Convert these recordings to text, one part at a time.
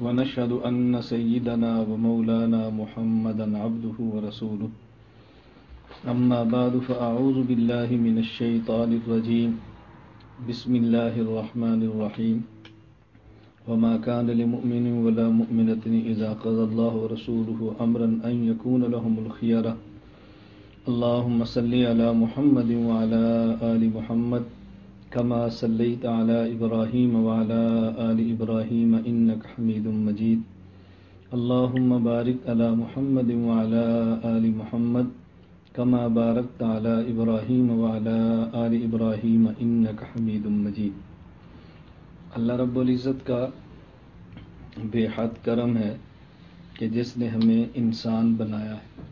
ونشهد أن سيدنا ومولانا محمدا عبده ورسوله. أما بعد، فأعوذ بالله من الشيطان الرجيم. بسم الله الرحمن الرحيم. وما كان لمؤمن ولا مؤمنة إذا قضى الله ورسوله أمرا أن يكون لهم الخيرة اللهم صل على محمد وعلى آل محمد كما صليت على إبراهيم وعلى آل إبراهيم إنك حميد مجيد. اللهم بارك على محمد وعلى آل محمد كما باركت على إبراهيم وعلى آل إبراهيم إنك حميد مجيد. اللہ رب العزت کا بے حد کرم ہے کہ جس نے ہمیں انسان بنایا ہے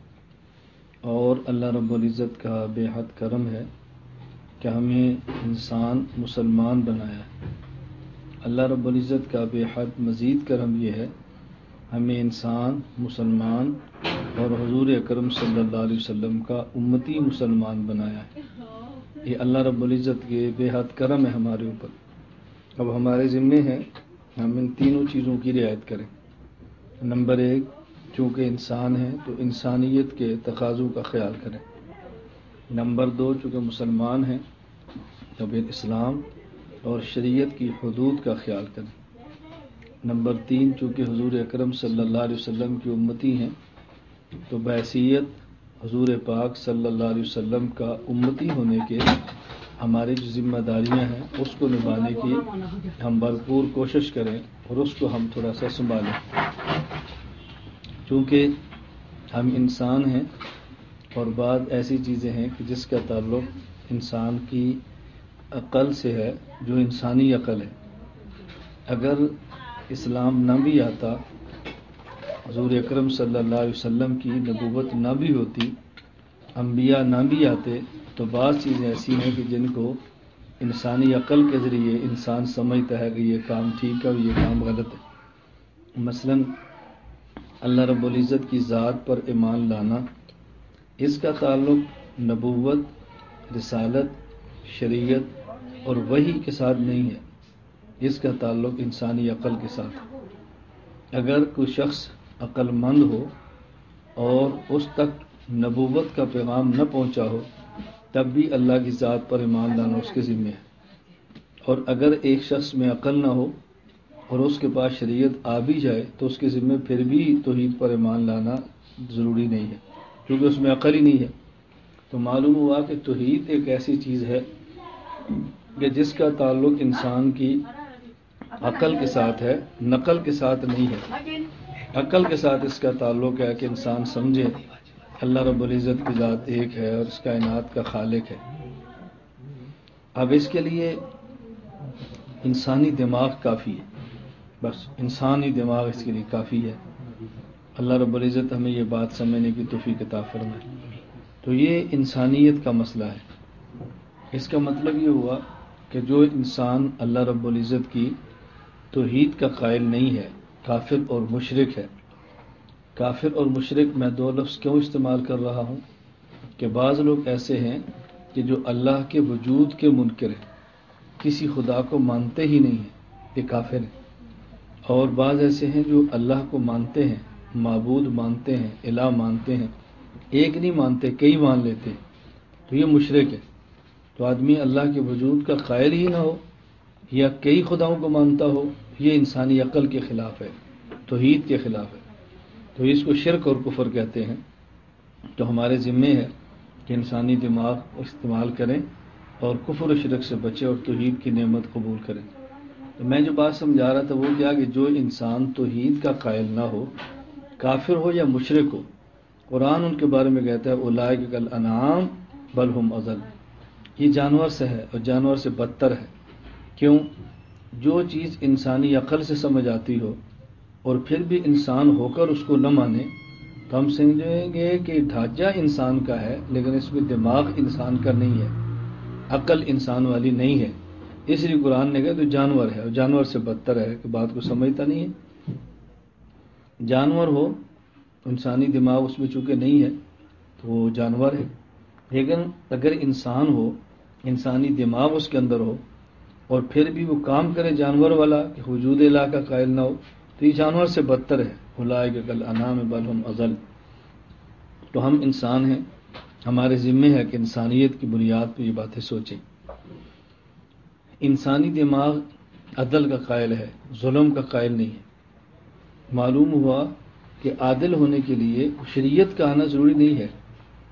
اور اللہ رب العزت کا بے حد کرم ہے کہ ہمیں انسان مسلمان بنایا ہے۔ اللہ رب العزت کا بے حد مزید کرم یہ ہے، ہمیں انسان مسلمان اور حضور اکرم صلی اللہ علیہ وسلم کا امتی مسلمان بنایا ہے۔ یہ اللہ رب العزت کے بے حد کرم ہے ہمارے اوپر۔ اب ہمارے ذمے ہیں، ہم ان تینوں چیزوں کی رعایت کریں۔ نمبر ایک، چونکہ انسان ہے تو انسانیت کے تقاضوں کا خیال کریں۔ نمبر دو، چونکہ مسلمان ہیں تو پھر اسلام اور شریعت کی حدود کا خیال کریں۔ نمبر تین، چونکہ حضور اکرم صلی اللہ علیہ وسلم کی امتی ہیں، تو بحثیت حضور پاک صلی اللہ علیہ وسلم کا امتی ہونے کے ہماری جو ذمہ داریاں ہیں، اس کو نبھانے کی ہم بھرپور کوشش کریں اور اس کو ہم تھوڑا سا سنبھالیں۔ چونکہ ہم انسان ہیں اور بعض ایسی چیزیں ہیں کہ جس کا تعلق انسان کی عقل سے ہے، جو انسانی عقل ہے۔ اگر اسلام نہ بھی آتا، حضور اکرم صلی اللہ علیہ وسلم کی نبوت نہ بھی ہوتی، انبیاء نہ بھی آتے، تو بعض چیزیں ایسی ہیں کہ جن کو انسانی عقل کے ذریعے انسان سمجھتا ہے کہ یہ کام ٹھیک ہے اور یہ کام غلط ہے۔ مثلا، اللہ رب العزت کی ذات پر ایمان لانا، اس کا تعلق نبوت، رسالت، شریعت اور وہی کے ساتھ نہیں ہے، اس کا تعلق انسانی عقل کے ساتھ۔ اگر کوئی شخص عقل مند ہو اور اس تک نبوت کا پیغام نہ پہنچا ہو، تب بھی اللہ کی ذات پر ایمان لانا اس کے ذمے ہے۔ اور اگر ایک شخص میں عقل نہ ہو اور اس کے پاس شریعت آ بھی جائے، تو اس کے ذمے پھر بھی توحید پر ایمان لانا ضروری نہیں ہے، کیونکہ اس میں عقل ہی نہیں ہے۔ تو معلوم ہوا کہ توحید ایک ایسی چیز ہے کہ جس کا تعلق انسان کی عقل کے ساتھ ہے، نقل کے ساتھ نہیں ہے۔ عقل کے ساتھ اس کا تعلق ہے کہ انسان سمجھے، اللہ رب العزت کی ذات ایک ہے اور اس کائنات کا خالق ہے۔ اب اس کے لیے انسانی دماغ کافی ہے۔ بس انسانی دماغ اس کے لیے کافی ہے۔ اللہ رب العزت ہمیں یہ بات سمجھنے کی توفیق کتاب فرمائے۔ تو یہ انسانیت کا مسئلہ ہے۔ اس کا مطلب یہ ہوا کہ جو انسان اللہ رب العزت کی توحید کا قائل نہیں ہے، کافر اور مشرق ہے۔ کافر اور مشرق میں دو لفظ کیوں استعمال کر رہا ہوں؟ کہ بعض لوگ ایسے ہیں کہ جو اللہ کے وجود کے منکر ہیں، کسی خدا کو مانتے ہی نہیں ہیں، یہ کافر ہیں۔ اور بعض ایسے ہیں جو اللہ کو مانتے ہیں، معبود مانتے ہیں، الہ مانتے ہیں، ایک نہیں مانتے، کئی مان لیتے ہیں۔ تو یہ مشرق ہے۔ تو آدمی اللہ کے وجود کا قائل ہی نہ ہو، یا کئی خداؤں کو مانتا ہو، یہ انسانی عقل کے خلاف ہے، توحید کے خلاف ہے۔ تو اس کو شرک اور کفر کہتے ہیں۔ تو ہمارے ذمے ہے کہ انسانی دماغ استعمال کریں اور کفر و شرک سے بچے اور توحید کی نعمت قبول کریں۔ تو میں جو بات سمجھا رہا تھا وہ کیا کہ جو انسان توحید کا قائل نہ ہو، کافر ہو یا مشرق ہو، قرآن ان کے بارے میں کہتا ہے اولائے کل انعام بلحم ازل یہ جانور سے ہے اور جانور سے بدتر ہے۔ کیوں؟ جو چیز انسانی عقل سے سمجھ آتی ہو اور پھر بھی انسان ہو کر اس کو نہ مانے، تو ہم سمجھیں گے کہ ڈھانچہ انسان کا ہے، لیکن اس میں دماغ انسان کا نہیں ہے، عقل انسان والی نہیں ہے۔ اس لیے قرآن نے کہا تو جانور ہے اور جانور سے بدتر ہے، کہ بات کو سمجھتا نہیں ہے۔ جانور ہو، انسانی دماغ اس میں چونکہ نہیں ہے، تو وہ جانور ہے۔ لیکن اگر انسان ہو، انسانی دماغ اس کے اندر ہو، اور پھر بھی وہ کام کرے جانور والا کہ وجود اللہ کا قائل نہ ہو، تو یہ جانور سے بدتر ہے۔ بلائے گا کل انام بلحم ازل۔ تو ہم انسان ہیں، ہمارے ذمے ہے کہ انسانیت کی بنیاد پہ یہ باتیں سوچیں۔ انسانی دماغ عدل کا قائل ہے، ظلم کا قائل نہیں ہے۔ معلوم ہوا کہ عادل ہونے کے لیے شریعت کا آنا ضروری نہیں ہے۔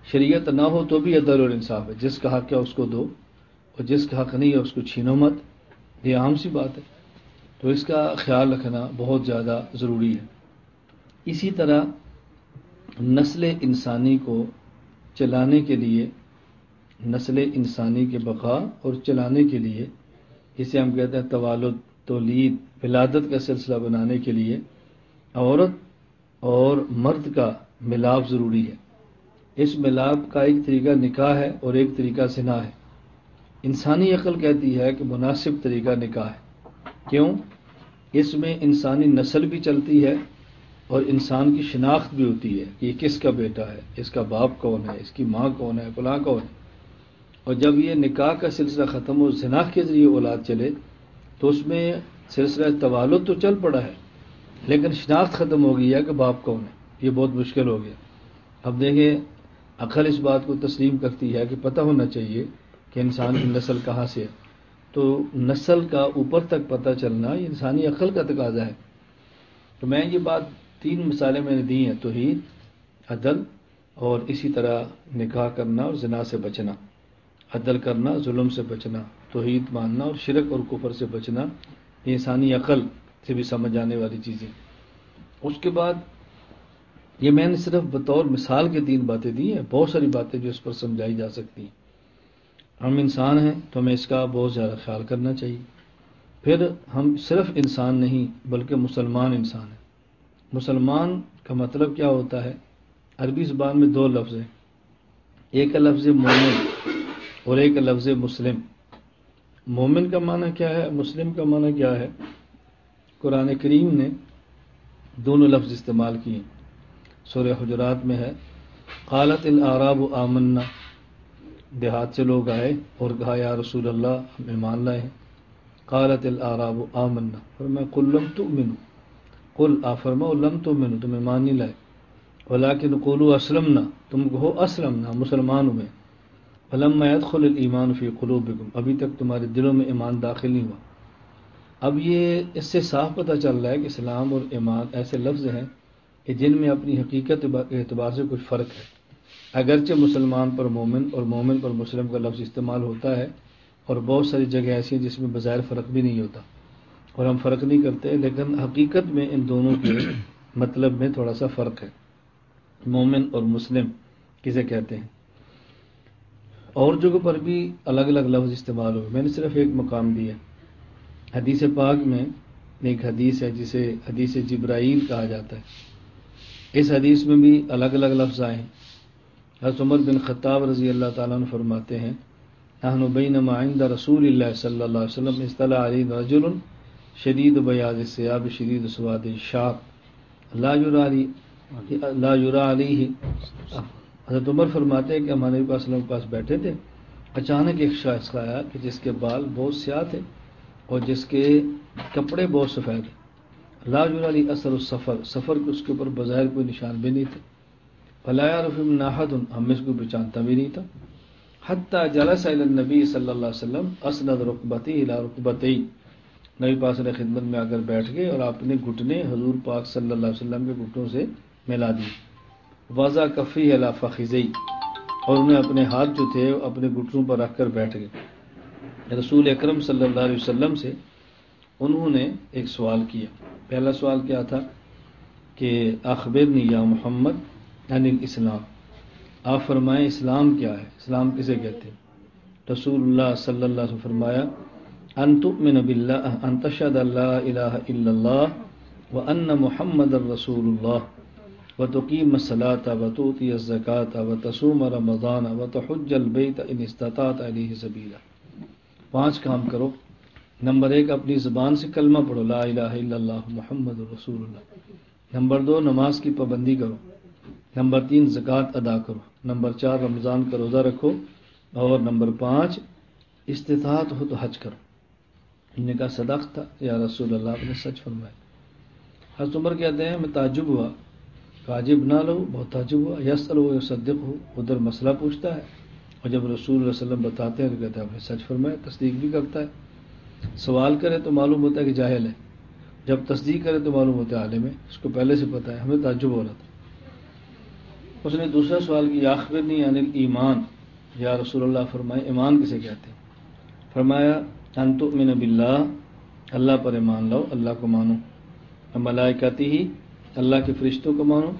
شریعت نہ ہو تو بھی عدل اور انصاف ہے۔ جس کا حق ہے اس کو دو اور جس کا حق نہیں ہے اس کو چھینو مت۔ یہ عام سی بات ہے۔ تو اس کا خیال رکھنا بہت زیادہ ضروری ہے۔ اسی طرح نسل انسانی کو چلانے کے لیے، نسل انسانی کے بقا اور چلانے کے لیے اسے ہم کہتے ہیں توالد تولید، ولادت کا سلسلہ بنانے کے لیے، عورت اور مرد کا ملاپ ضروری ہے۔ اس ملاپ کا ایک طریقہ نکاح ہے اور ایک طریقہ سنا ہے۔ انسانی عقل کہتی ہے کہ مناسب طریقہ نکاح ہے۔ کیوں؟ اس میں انسانی نسل بھی چلتی ہے اور انسان کی شناخت بھی ہوتی ہے کہ یہ کس کا بیٹا ہے، اس کا باپ کون ہے، اس کی ماں کون ہے، فلاں کون ہے۔ اور جب یہ نکاح کا سلسلہ ختم ہو زناخ کے ذریعے اولاد چلے، تو اس میں سلسلہ توالد تو چل پڑا ہے، لیکن شناخت ختم ہو گئی ہے کہ باپ کون ہے۔ یہ بہت مشکل ہو گیا۔ اب دیکھیں عقل اس بات کو تسلیم کرتی ہے کہ پتہ ہونا چاہیے کہ انسان کی نسل کہاں سے ہے۔ تو نسل کا اوپر تک پتہ چلنا یہ انسانی عقل کا تقاضا ہے۔ تو میں یہ بات تین مثالیں میں نے دی ہیں، توحید، عدل اور اسی طرح نکاح کرنا اور زنا سے بچنا۔ عدل کرنا، ظلم سے بچنا، توحید ماننا اور شرک اور کفر سے بچنا، یہ انسانی عقل سے بھی سمجھ آنے والی چیزیں۔ اس کے بعد یہ میں نے صرف بطور مثال کے تین باتیں دی ہیں، بہت ساری باتیں جو اس پر سمجھائی جا سکتی ہیں۔ ہم انسان ہیں تو ہمیں اس کا بہت زیادہ خیال کرنا چاہیے۔ پھر ہم صرف انسان نہیں، بلکہ مسلمان انسان ہیں۔ مسلمان کا مطلب کیا ہوتا ہے؟ عربی زبان میں دو لفظ ہیں۔ ایک لفظ مومن اور ایک لفظ مسلم۔ مومن کا معنی کیا ہے؟ مسلم کا معنی کیا ہے؟ قرآن کریم نے دونوں لفظ استعمال کیے۔ سورہ حجرات میں ہے۔ قالت العراب آمنا۔ دیہات سے لوگ آئے اور کہا، یا رسول اللہ ہمیں مان لائے ہیں۔ قالت العراب آمنا۔ اور میں کل لم تو منو کل آ فرما لم تو منو تمہیں مان نہیں لائے۔ ولاکن قولو اسلم نہ تم کہو اسلم نہ مسلمان ہوئے علم خل المان فی قلوبکم۔ ابھی تک تمہارے دلوں میں ایمان داخل نہیں ہوا۔ اب یہ، اس سے صاف پتہ چل رہا ہے کہ اسلام اور ایمان ایسے لفظ ہیں کہ جن میں اپنی حقیقت کے اعتبار سے کچھ فرق ہے۔ اگرچہ مسلمان پر مومن اور مومن پر مسلم کا لفظ استعمال ہوتا ہے، اور بہت ساری جگہ ایسی ہیں جس میں بظاہر فرق بھی نہیں ہوتا۔ اور ہم فرق نہیں کرتے، لیکن حقیقت میں ان دونوں کے مطلب میں تھوڑا سا فرق ہے۔ مومن اور مسلم کسے کہتے ہیں؟ اور جگہ پر بھی الگ الگ لفظ استعمال ہوئے۔ میں نے صرف ایک مقام دیا۔ حدیث پاک میں ایک حدیث ہے جسے حدیث جبرائیل کہا جاتا ہے۔ اس حدیث میں بھی الگ الگ لفظ آئے حضرت عمر بن خطاب رضی اللہ تعالیٰ نے فرماتے ہیں، نحن بین معند رسول اللہ صلی اللہ علیہ وسلم اصطلاح علی رجل شدید بیاض سیاب شدید سواد شاپ لا یرا علی، لا یرا علی حضرت عمر فرماتے ہیں کہ ہمارے نبی وسلم کے پاس بیٹھے تھے، اچانک ایک شخص آیا کہ جس کے بال بہت سیاہ تھے اور جس کے کپڑے بہت سفید تھے۔ لا علی اثر السفر، سفر کے اس کے اوپر بظاہر کوئی نشان بھی نہیں تھے فلاح رفیم ناحد ہم اس کو پہچانتا بھی نہیں تھا۔ حتیٰ جلس نبی صلی اللہ علیہ وسلم اسند رقبتی الا رقبتی۔ نبی پاس نے خدمت میں آ کر بیٹھ گئے اور آپ نے گھٹنے حضور پاک صلی اللہ علیہ وسلم کے گھٹنوں سے ملا دی۔ وضا کفی اللہ فخی اور انہیں اپنے ہاتھ جو تھے اپنے گھٹنوں پر رکھ کر بیٹھ گئے۔ رسول اکرم صلی اللہ علیہ وسلم سے انہوں نے ایک سوال کیا۔ پہلا سوال کیا تھا کہ اخبر یا محمد یعنی اسلام آپ فرمائیں اسلام کیا ہے؟ اسلام کسے کہتے ہیں؟ رسول اللہ صلی اللہ علیہ فرمایا، ان تؤمن باللہ، ان تشهد اللہ الہ الا اللہ و ان محمد الرسول اللہ و توقیم مسلاط و توتی زکات و تسوم رمضان و تحج البیت ان استطاعت علیہ سبیلا. پانچ کام کرو نمبر ایک، اپنی زبان سے کلمہ پڑھو، لا الہ الا اللہ محمد رسول اللہ۔ نمبر دو، نماز کی پابندی کرو۔ نمبر تین، زکوٰۃ ادا کرو۔ نمبر چار، رمضان کا روزہ رکھو۔ اور نمبر پانچ، استطاعت ہو تو حج کرو۔ ان نے کہا صدق تھا۔ یا رسول اللہ نے سچ فرمایا۔ حضرت عمر کہتے ہیں، میں تعجب ہوا۔ کاجب نہ لو، بہت تعجب ہوا۔ یس لو یا صدق ہو۔ ادھر مسئلہ پوچھتا ہے۔ اور جب رسول اللہ علیہ وسلم بتاتے ہیں تو کہتے ہیں، آپ نے سچ فرمایا، تصدیق بھی کرتا ہے۔ سوال کرے تو معلوم ہوتا ہے کہ جاہل ہے۔ جب تصدیق کرے تو معلوم ہوتا ہے عالم ہے۔ اس کو پہلے سے پتا ہے۔ ہمیں تعجب ہو رہا تھا۔ اس نے دوسرا سوال کیا آخر نہیں انل ایمان۔ یا رسول اللہ فرمائے، ایمان کسے کہتے ہیں؟ فرمایا انتو من باللہ، اللہ پر ایمان لو اللہ کو مانو۔ ملائکتی ہی، اللہ کے فرشتوں کو مانو۔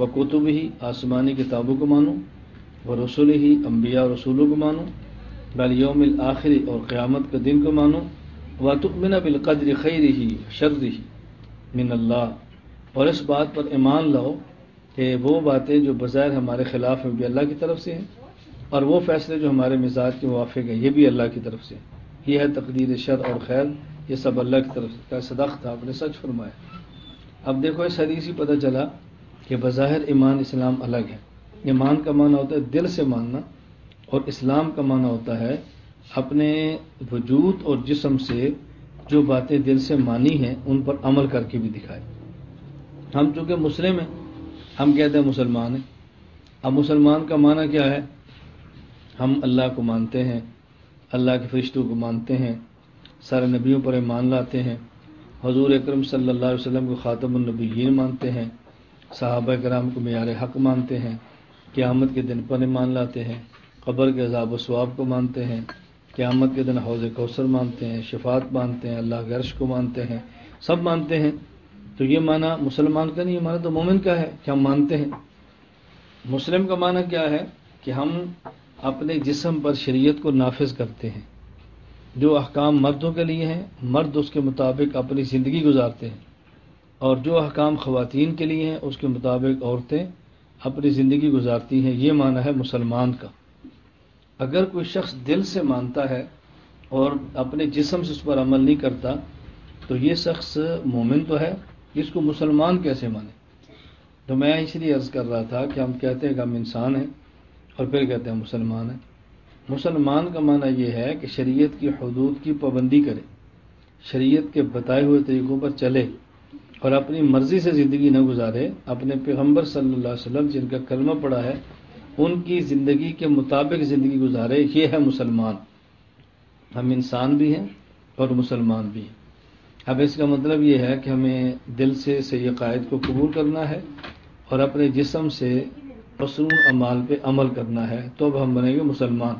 و کتب ہی، آسمانی کتابوں کو مانو۔ و رسول ہی، انبیاء رسولوں کو مانو۔ بل یوم الآخری اور قیامت کے دن کو مانو. و تؤمن بالقدر خیر ہی شر ہی من اللہ اور اس بات پر ایمان لاؤ کہ وہ باتیں جو بظاہر ہمارے خلاف ہیں بھی اللہ کی طرف سے ہیں اور وہ فیصلے جو ہمارے مزاج کے موافق ہیں یہ بھی اللہ کی طرف سے یہ ہے تقدیر شر اور خیر. یہ سب اللہ کی طرف کا صدق تھا آپ نے سچ فرمایا. اب دیکھو، اس حدیث ہی پتہ چلا کہ بظاہر ایمان اسلام الگ ہے. ایمان کا معنی ہوتا ہے دل سے ماننا. اور اسلام کا معنی ہوتا ہے اپنے وجود اور جسم سے جو باتیں دل سے مانی ہیں، ان پر عمل کر کے بھی دکھائے۔ ہم چونکہ مسلم ہیں، ہم کہتے ہیں مسلمان ہیں۔ اب مسلمان کا معنی کیا ہے؟ ہم اللہ کو مانتے ہیں، اللہ کے فرشتوں کو مانتے ہیں، سارے نبیوں پر ایمان لاتے ہیں۔ حضور اکرم صلی اللہ علیہ وسلم کو خاتم النبیین مانتے ہیں، صحابہ کرام کو معیار حق مانتے ہیں، قیامت کے دن پر ایمان لاتے ہیں۔ قبر کے عذاب و ثواب کو مانتے ہیں، قیامت کے دن حوض کوثر مانتے ہیں شفات مانتے ہیں، اللہ کے عرش کو مانتے ہیں، سب مانتے ہیں۔ تو یہ معنی مسلمان کا نہیں مانا تو مومن کا ہے کہ ہم مانتے ہیں۔ مسلم کا معنی کیا ہے کہ ہم اپنے جسم پر شریعت کو نافذ کرتے ہیں۔ جو احکام مردوں کے لیے ہیں، مرد اس کے مطابق اپنی زندگی گزارتے ہیں۔ اور جو احکام خواتین کے لیے ہیں، اس کے مطابق عورتیں اپنی زندگی گزارتی ہیں۔ یہ معنی ہے مسلمان کا۔ اگر کوئی شخص دل سے مانتا ہے اور اپنے جسم سے اس پر عمل نہیں کرتا، تو یہ شخص مومن تو ہے اس کو مسلمان کیسے مانے؟ تو میں اس لیے عرض کر رہا تھا کہ ہم کہتے ہیں کہ ہم انسان ہیں اور پھر کہتے ہیں مسلمان ہیں۔ مسلمان کا معنی یہ ہے کہ شریعت کی حدود کی پابندی کرے، شریعت کے بتائے ہوئے طریقوں پر چلے اور اپنی مرضی سے زندگی نہ گزارے، اپنے پیغمبر صلی اللہ علیہ وسلم جن کا کلمہ پڑا ہے ان کی زندگی کے مطابق زندگی گزارے، یہ ہے مسلمان۔ ہم انسان بھی ہیں اور مسلمان بھی ہیں۔ اب اس کا مطلب یہ ہے کہ ہمیں دل سے صحیح عقائد کو قبول کرنا ہے اور اپنے جسم سے مصنون امال پہ عمل کرنا ہے، تو اب ہم بنیں گے مسلمان۔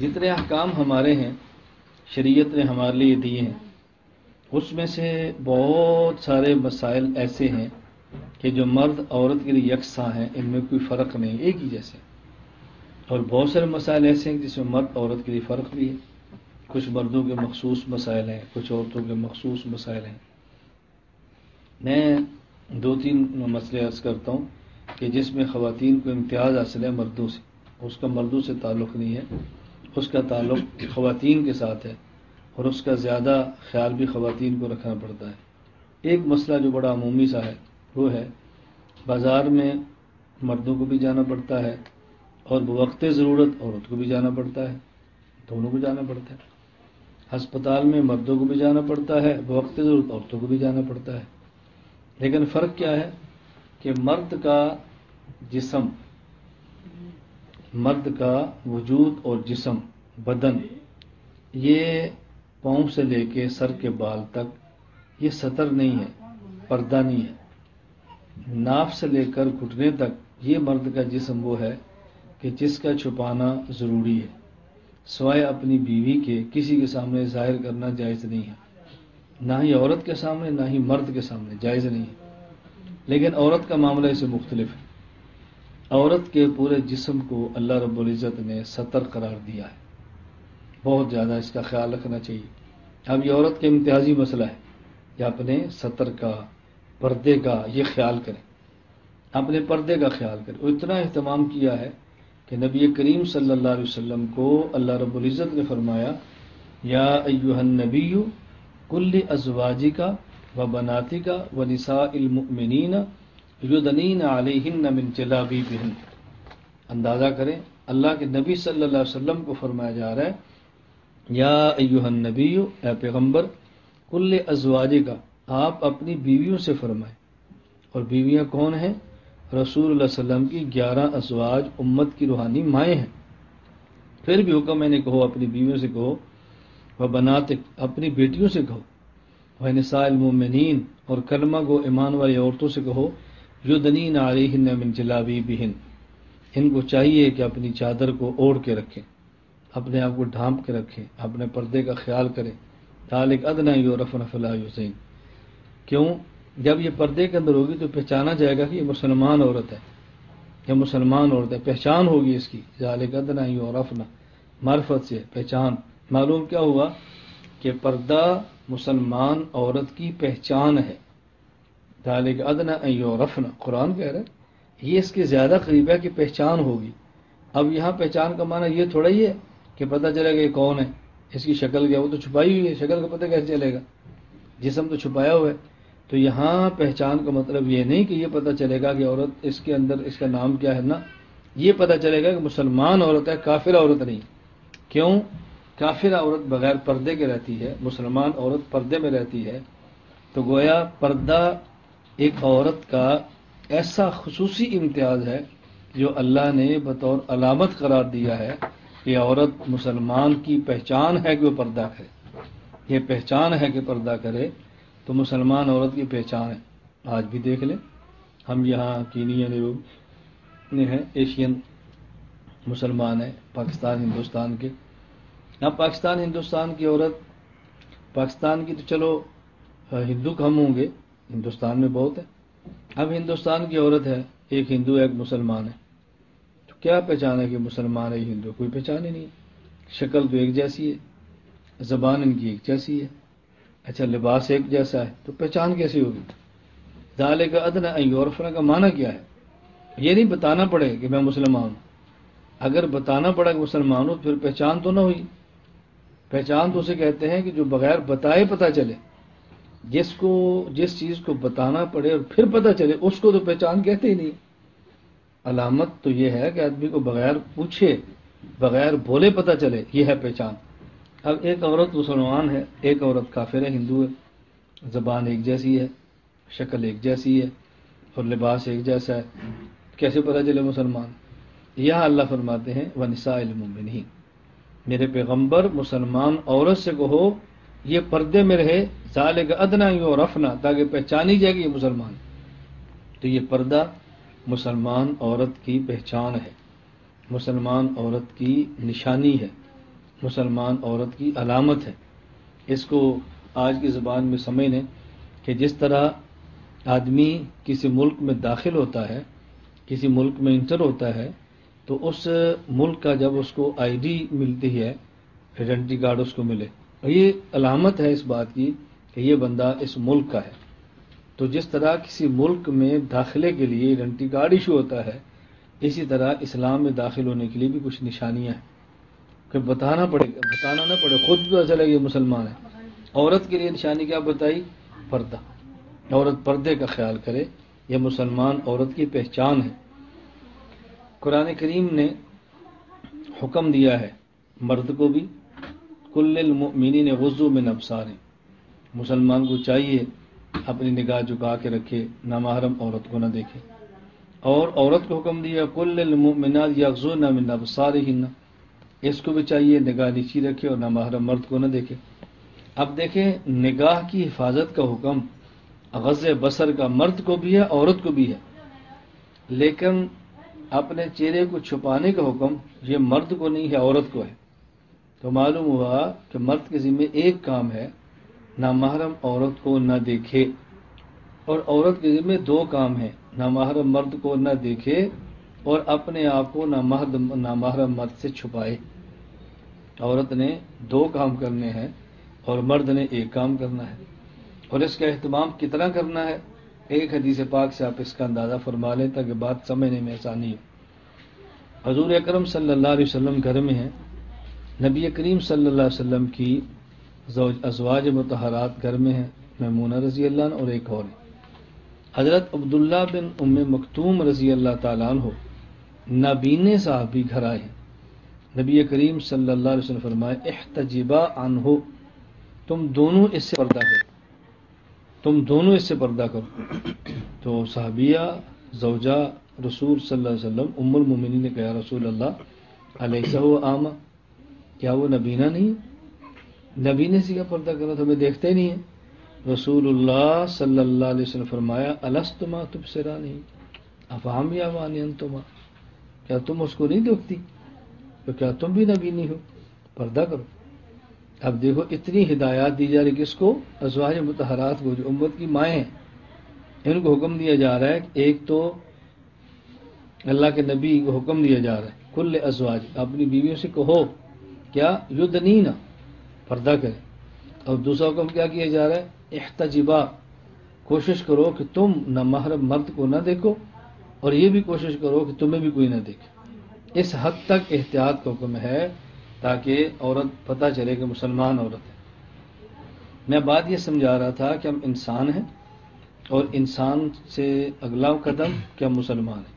جتنے احکام ہمارے ہیں، شریعت نے ہمارے لیے دیے ہیں، اس میں سے بہت سارے مسائل ایسے ہیں کہ جو مرد عورت کے لیے یکساں ہیں، ان میں کوئی فرق نہیں، ایک ہی جیسے۔ اور بہت سارے مسائل ایسے ہیں جس میں مرد عورت کے لیے فرق بھی ہے۔ کچھ مردوں کے مخصوص مسائل ہیں، کچھ عورتوں کے مخصوص مسائل ہیں۔ میں دو تین مسئلے عرض کرتا ہوں کہ جس میں خواتین کو امتیاز حاصل ہے مردوں سے، اس کا مردوں سے تعلق نہیں ہے۔ اس کا تعلق خواتین کے ساتھ ہے اور اس کا زیادہ خیال بھی خواتین کو رکھنا پڑتا ہے۔ ایک مسئلہ جو بڑا عمومی سا ہے وہ ہے۔ بازار میں مردوں کو بھی جانا پڑتا ہے اور بوقت ضرورت عورت کو بھی جانا پڑتا ہے، دونوں کو جانا پڑتا ہے۔ ہسپتال میں مردوں کو بھی جانا پڑتا ہے، بوقت ضرورت عورتوں کو بھی جانا پڑتا ہے۔ لیکن فرق کیا ہے کہ مرد کا جسم، مرد کا وجود اور جسم، بدن، یہ پاؤں سے لے کے سر کے بال تک یہ سطر نہیں ہے، پردہ نہیں ہے۔ ناف سے لے کر گھٹنے تک یہ مرد کا جسم وہ ہے کہ جس کا چھپانا ضروری ہے، سوائے اپنی بیوی کے کسی کے سامنے ظاہر کرنا جائز نہیں ہے۔ نہ ہی عورت کے سامنے، نہ ہی مرد کے سامنے، جائز نہیں ہے۔ لیکن عورت کا معاملہ اسے مختلف ہے۔ عورت کے پورے جسم کو اللہ رب العزت نے سطر قرار دیا ہے۔ بہت زیادہ اس کا خیال رکھنا چاہیے۔ اب یہ عورت کا امتیازی مسئلہ ہے کہ اپنے سطر کا پردے کا یہ خیال کریں۔ اپنے پردے کا خیال کریں۔ اتنا اہتمام کیا ہے کہ نبی کریم صلی اللہ علیہ وسلم کو اللہ رب العزت نے فرمایا، یا ایوہ النبی کل ازواجی کا و بناتی کا و نساء المؤمنین یدنین علیہن من جلابی بہن اندازہ کریں، اللہ کے نبی صلی اللہ علیہ وسلم کو فرمایا جا رہا ہے، یا ایوہ النبی، اے پیغمبر کل ازواجی کا آپ اپنی بیویوں سے فرمائیں۔ اور بیویاں کون ہیں؟ رسول اللہ علیہ وسلم کی گیارہ ازواج امت کی روحانی مائیں ہیں۔ پھر بھی حکم میں نے کہو اپنی بیویوں سے کہو وہ بناتے اپنی بیٹیوں سے کہو۔ وہ نساء المومنین اور کلمہ گو ایمان والی عورتوں سے کہو جو دنین علیہن من جلابی بہن ان کو چاہیے کہ اپنی چادر کو اوڑھ کے رکھیں، اپنے آپ کو ڈھانپ کے رکھیں، اپنے پردے کا خیال کریں۔ تالک ادنا یو رفن فلاح حسین کیوں؟ جب یہ پردے کے اندر ہوگی تو پہچانا جائے گا کہ یہ مسلمان عورت ہے۔ یہ مسلمان عورت ہے، پہچان ہوگی اس کی۔ ذالک ادنا یو رفنا معرفت سے پہچان۔ معلوم کیا ہوا؟ کہ پردہ مسلمان عورت کی پہچان ہے۔ ذالک ادنا یو رفنا قرآن کہہ رہے یہ اس کے زیادہ قریب ہے کہ پہچان ہوگی۔ اب یہاں پہچان کا معنی یہ تھوڑا ہی ہے کہ پتہ چلے گا یہ کون ہے۔ اس کی شکل کیا؟ وہ تو چھپائی ہوئی ہے، شکل کا پتہ کیسے چلے گا؟ جسم تو چھپایا ہوا ہے۔ تو یہاں پہچان کا مطلب یہ نہیں کہ یہ پتہ چلے گا کہ عورت اس کے اندر اس کا نام کیا ہے نا یہ پتہ چلے گا کہ مسلمان عورت ہے، کافر عورت نہیں۔ کیوں؟ کافر عورت بغیر پردے کے رہتی ہے، مسلمان عورت پردے میں رہتی ہے۔ تو گویا پردہ ایک عورت کا ایسا خصوصی امتیاز ہے جو اللہ نے بطور علامت قرار دیا ہے کہ عورت مسلمان کی پہچان ہے کہ وہ پردہ کرے یہ پہچان ہے کہ پردہ کرے۔ تو مسلمان عورت کی پہچان ہے۔ آج بھی دیکھ لیں۔ ہم یہاں کینیا لوگ یعنی ہیں ایشین مسلمان ہیں پاکستان، ہندوستان کے۔ اب پاکستان، ہندوستان کی عورت، پاکستان کی تو چلو، ہندو کم ہوں گے، ہندوستان میں بہت ہے اب ہندوستان کی عورت ہے، ایک ہندو، ایک مسلمان ہے۔ تو کیا پہچان ہے کہ مسلمان ہے ہندو؟ کوئی پہچان ہی نہیں شکل تو ایک جیسی ہے، زبان ان کی ایک جیسی ہے۔ اچھا لباس ایک جیسا ہے، تو پہچان کیسی ہوگی؟ دالے کا ادنا یورفنا کا معنی کیا ہے؟ یہ نہیں بتانا پڑے کہ میں مسلمان ہوں۔ اگر بتانا پڑا کہ مسلمان ہوں پھر پہچان تو نہ ہوئی۔ پہچان تو اسے کہتے ہیں کہ جو بغیر بتائے پتہ چلے۔ جس کو، جس چیز کو بتانا پڑے اور پھر پتہ چلے، اس کو تو پہچان کہتے ہی نہیں۔ علامت تو یہ ہے کہ آدمی کو بغیر پوچھے، بغیر بولے پتہ چلے، یہ ہے پہچان۔ اب ایک عورت مسلمان ہے، ایک عورت کافر ہے، ہندو ہے، زبان ایک جیسی ہے، شکل ایک جیسی ہے، اور لباس ایک جیسا ہے۔ کیسے پتہ چلے مسلمان؟ یہاں اللہ فرماتے ہیں وہ نسا علم میرے پیغمبر، مسلمان عورت سے کہو، یہ پردے میں رہے ظال کا ادنا یوں رفنا تاکہ پہچانی جائے گی یہ مسلمان۔ تو یہ پردہ مسلمان عورت کی پہچان ہے، مسلمان عورت کی نشانی ہے۔ مسلمان عورت کی علامت ہے۔ اس کو آج کی زبان میں سمجھ لیں کہ جس طرح آدمی کسی ملک میں داخل ہوتا ہے، کسی ملک میں انٹر ہوتا ہے، تو اس ملک کا جب اس کو آئی ڈی ملتی ہے، آئیڈینٹی کارڈ اس کو ملے۔ اور یہ علامت ہے اس بات کی کہ یہ بندہ اس ملک کا ہے۔ تو جس طرح کسی ملک میں داخلے کے لیے آئیڈینٹی کارڈ ایشو ہوتا ہے، اسی طرح اسلام میں داخل ہونے کے لیے بھی کچھ نشانیاں ہیں۔ کہ بتانا پڑے گا بتانا نہ پڑے، خود بھی پتا چلے یہ مسلمان ہے۔ عورت کے لیے نشانی کیا بتائی؟ پردہ۔ عورت پردے کا خیال کرے، یہ مسلمان عورت کی پہچان ہے۔ قرآن کریم نے حکم دیا ہے، مرد کو بھی، کل المؤمنین نے غزو میں نبسار مسلمان کو چاہیے اپنی نگاہ جھکا کے رکھے نامحرم عورت کو نہ دیکھے۔ اور عورت کو حکم دیا، کل المؤمنات یغزو نہ من ابصار ہی نہ اس کو بھی چاہیے نگاہ نیچی رکھے اور نامحرم مرد کو نہ دیکھے۔ اب دیکھیں نگاہ کی حفاظت کا حکم، غز بسر کا مرد کو بھی ہے، عورت کو بھی ہے۔ لیکن اپنے چہرے کو چھپانے کا حکم، یہ مرد کو نہیں ہے، عورت کو ہے۔ تو معلوم ہوا کہ مرد کے ذمہ ایک کام ہے نامحرم عورت کو نہ دیکھے۔ اور عورت کے ذمہ دو کام ہیں نامحرم مرد کو نہ دیکھے اور اپنے آپ کو نامحرم مرد سے چھپائے۔ عورت نے دو کام کرنے ہیں اور مرد نے ایک کام کرنا ہے۔ اور اس کا اہتمام کتنا کرنا ہے؟ ایک حدیث پاک سے آپ اس کا اندازہ فرما لیں تاکہ بات سمجھنے میں آسانی ہو۔ حضور اکرم صلی اللہ علیہ وسلم گھر میں ہیں۔ نبی کریم صلی اللہ علیہ وسلم کی ازواج متحرات گھر میں ہیں۔ محمونہ رضی اللہ عنہ اور ایک اور حضرت عبداللہ بن ام مختوم رضی اللہ تعالیٰ عنہ نابین صاحب بھی گھر آئے ہیں۔ نبی کریم صلی اللہ علیہ وسلم فرمائے، احتجبا عنہ، تم دونوں اس سے پردہ کرو۔ تم دونوں اس سے پردہ کرو۔ تو صحابیہ، زوجہ، رسول صلی اللہ علیہ وسلم، ام المومنی نے کہا رسول اللہ علیہ عام کیا وہ نبینا نہیں؟ نبینے سے کیا پردہ کرنا تو ہمیں دیکھتے ہی نہیں ہے رسول اللہ صلی اللہ علیہ وسلم فرمایا السطما تب سرا نہیں افہام یا وانی تما کیا تم اس کو نہیں دیکھتی؟ تو کیا تم بھی نبینی ہو؟ پردہ کرو۔ اب دیکھو، اتنی ہدایات دی جا رہی کس کو ازواج متحرات کو، جو امت کی مائیں ہیں، ان کو حکم دیا جا رہا ہے ایک تو اللہ کے نبی کو حکم دیا جا رہا ہے، کل ازواج، اپنی بیویوں سے کہو، کیا؟ ید نہیں پردہ کرے اور دوسرا حکم کیا کیا جا رہا ہے؟ احتجبا، کوشش کرو کہ تم نہ محرم، مرد کو نہ دیکھو، اور یہ بھی کوشش کرو کہ تمہیں بھی کوئی نہ دیکھے۔ اس حد تک احتیاط کا حکم ہے تاکہ عورت پتہ چلے کہ مسلمان عورت ہے۔ میں بات یہ سمجھا رہا تھا کہ ہم انسان ہیں اور انسان سے اگلا قدم کہ ہم مسلمان ہیں۔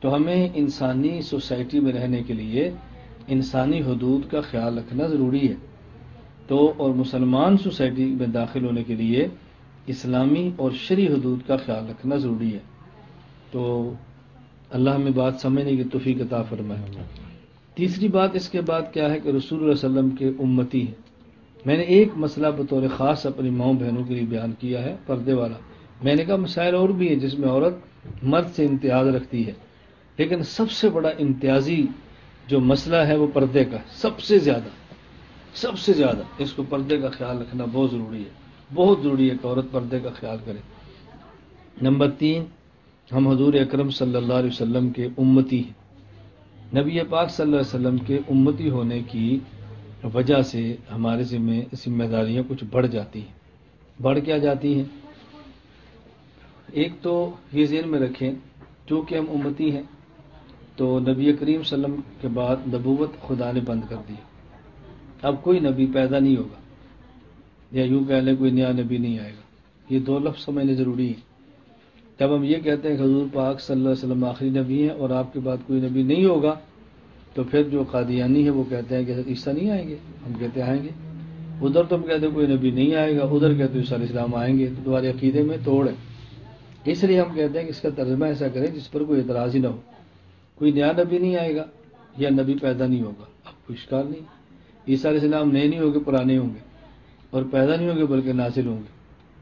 تو ہمیں انسانی سوسائٹی میں رہنے کے لیے انسانی حدود کا خیال رکھنا ضروری ہے۔ تو اور مسلمان سوسائٹی میں داخل ہونے کے لیے اسلامی اور شری حدود کا خیال رکھنا ضروری ہے۔ تو اللہ ہمیں بات سمجھنے کی توفیق عطا فرمائے۔ تیسری بات اس کے بعد کیا ہے کہ رسول اللہ علیہ وسلم کے امتی ہیں۔ میں نے ایک مسئلہ بطور خاص اپنی ماؤں بہنوں کے لیے بیان کیا ہے، پردے والا۔ میں نے کہا مسائل اور بھی ہیں جس میں عورت مرد سے امتیاز رکھتی ہے۔ لیکن سب سے بڑا امتیازی جو مسئلہ ہے وہ پردے کا، سب سے زیادہ۔ سب سے زیادہ۔ اس کو پردے کا خیال رکھنا بہت ضروری ہے۔ بہت ضروری ہے کہ عورت پردے کا خیال کرے۔ نمبر تین ہم حضور اکرم صلی اللہ علیہ وسلم کے امتی ہیں۔ نبی پاک صلی اللہ علیہ وسلم کے امتی ہونے کی وجہ سے ہمارے ذمہ ذمہ داریاں کچھ بڑھ جاتی ہیں۔ بڑھ کیا جاتی ہیں؟ ایک تو یہ ذہن میں رکھیں، چونکہ ہم امتی ہیں، تو نبی کریم صلی اللہ علیہ وسلم کے بعد نبوت خدا نے بند کر دی۔ اب کوئی نبی پیدا نہیں ہوگا، یا یوں کہہ لیں کوئی نیا نبی نہیں آئے گا۔ یہ دو لفظ سمجھنے ضروری ہیں۔ جب ہم یہ کہتے ہیں کہ حضور پاک صلی اللہ علیہ وسلم آخری نبی ہیں اور آپ کے بعد کوئی نبی نہیں ہوگا، تو پھر جو قادیانی ہے وہ کہتے ہیں کہ عیسیٰ نہیں آئیں گے، ہم کہتے آئیں گے۔ ادھر تو ہم کہتے ہیں کوئی نبی نہیں آئے گا، ادھر کہتے عیسیٰ علیہ السلام آئیں گے، تو تمہارے عقیدے میں توڑ ہے۔ اس لیے ہم کہتے ہیں کہ اس کا ترجمہ ایسا کریں جس پر کوئی اعتراض ہی نہ ہو۔ کوئی نیا نبی نہیں آئے گا یا نبی پیدا نہیں ہوگا۔ اب کوئی شکار نہیں۔ عیسیٰ علیہ السلام نئے نہیں ہوگے پرانے ہوں گے، اور پیدا نہیں ہوں گے بلکہ نازل ہوں گے۔